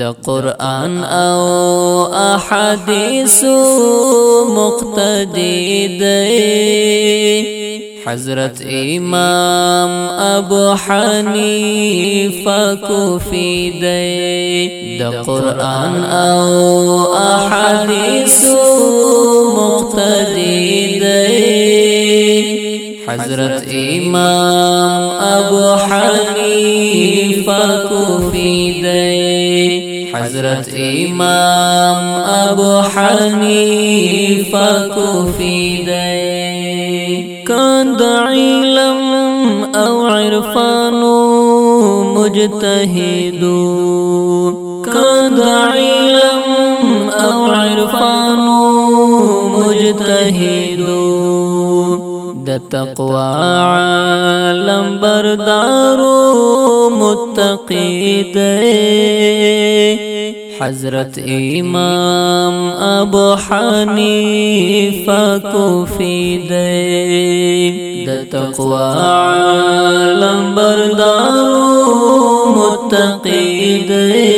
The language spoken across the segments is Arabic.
د قرآن أو احادیث مقتدی دی حضرت إمام أبو حنیفه کوفی دی د قرآن أو احادیث مقتدی دی حضرت إمام أبو حنیفه کوفی دی حضرت امام ابو حنیفه کوفی دی کاند علم أو عرفانو مجتهدو کاند علم أو عرفانو مجتهدو د تقوا عالم بردارو متقی دی حضرت امام ابو حنیفه کوفی دی د تقوا عالم بردارو متقی دی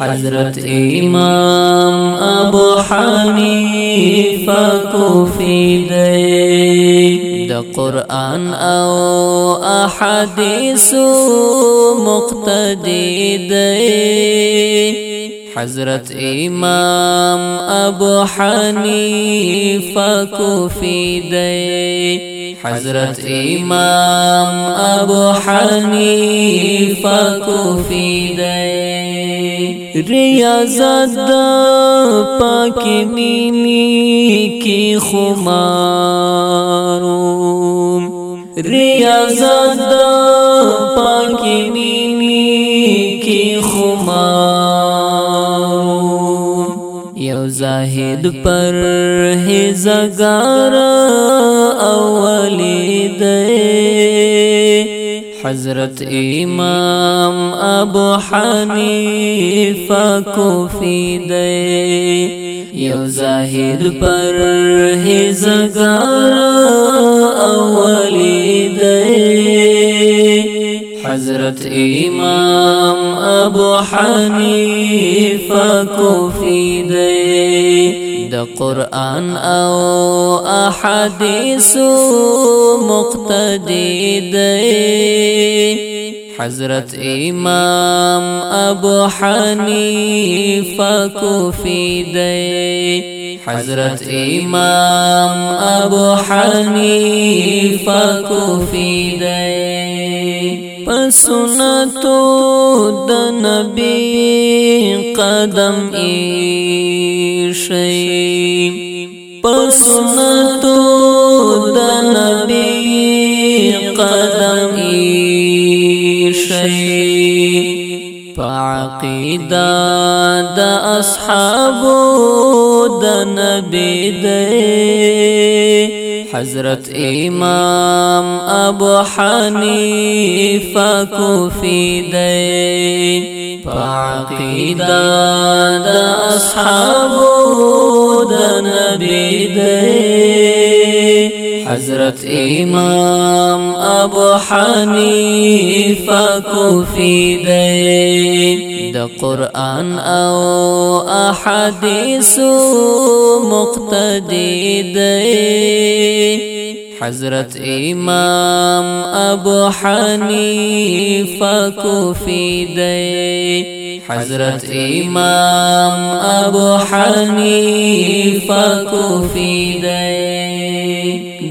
حضرت امام ابو حنیفه کوفی دی د قران أو احادیث مقتدی دی حضرت إمام أبو حنیفه کوفی دی حضرت إمام أبو حنیفه کوفی دی ریاضت پاک مینی کی خمارو ریاضت پاک مینی کی خمارو یو زاهد پر هزگار اولی دی حضرت امام ابو حنیفه کوفی دی یو زاهد پر هزگار اولی دی حضرت امام ابو حنیفه کوفی دی د قرآن أو احادیث مقتدی دی حضرت امام ابو حنیفه کوفی دی۔ حضرت امام ابو حنیفه کوفی دی۔ پسنتو د نبی قدم ایشی۔ پسنتو ایشی پعقیدا د اصحابو د نبی دی حضرت إمام أبو حنیفه کوفی دی پاقیدا د اصحابو د نبی دی حضرت امام ابو حنیفه کوفی دی د قرآن أو احادیث مقتدی دی حضرت امام ابو حنیفه کوفی دی حضرت امام ابو حنیفه کوفی دی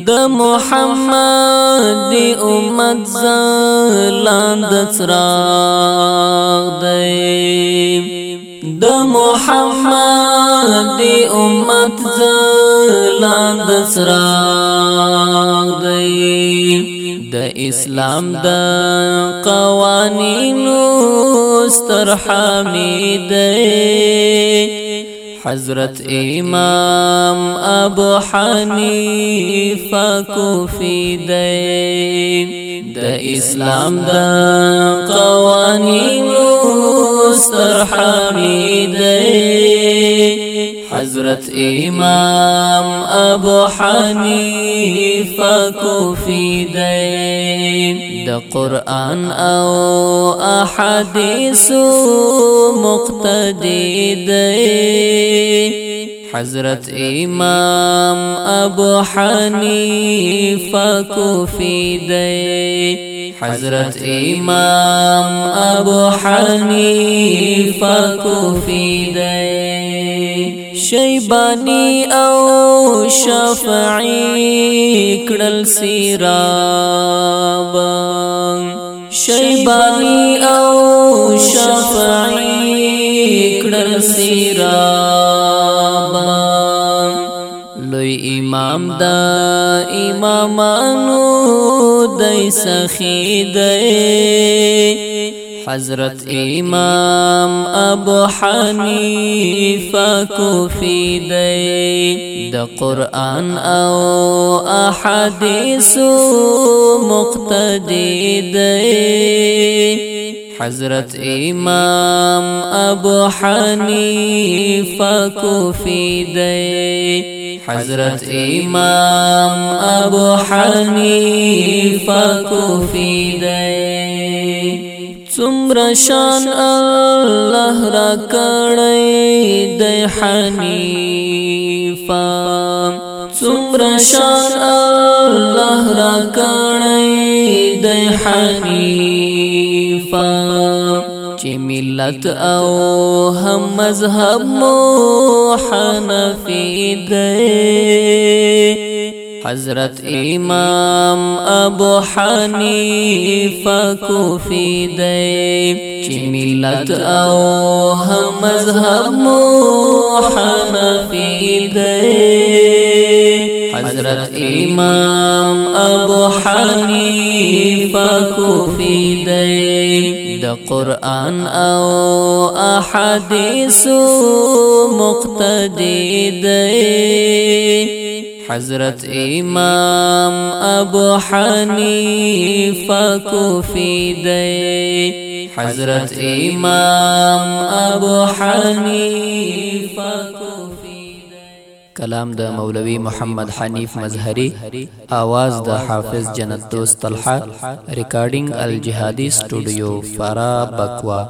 د محمد دی امت زلاند څراغ دی. د محمد دی امت زلاند څراغ دی. د اسلام د قوانینو ستر حامد حضرت امام ابو حنیفه کوفی دی د اسلام د قوانینو ستر حامد حضرت امام ابو حنیفه کوفی دی د قرآن أو احادیث مقتدی دی حضرت امام ابو حنیفه کوفی دی حضرت امام ابو حنیفه کوفی دی شیبانی او شفعی کړل سیراب شیبانی او شفعی کړل سیراب لوی امام دا امامانو دای سخی دی حضرت امام ابو حنیفه کوفی دی د قرآن أو احادیث مقتدی دی حضرت امام ابو حنیفه کوفی دی حضرت امام ابو حنیفه کوفی دی څومره شان الله را کړی د حنیفه. څومره شان الله را کړی د حنیفه. چې ملت او هم مذهب مو حنفي دی حضرت امام ابو حنیفه کوفی دی چې ملت أو هم مذهب مو حنفی دی حضرت امام ابو حنیفه کوفی دی د قرآن أو احادیث مقتدی دی حضرت امام ابو حنیفه کوفی دی حضرت امام ابو حنیفه کوفی کلام د مولوی محمد حنیف مظهری आवाज د حافظ جنت دوست طلحه ریکارډینګ الجهادي سټوډیو فرا بکوا